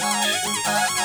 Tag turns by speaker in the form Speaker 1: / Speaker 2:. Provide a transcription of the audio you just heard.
Speaker 1: Bye.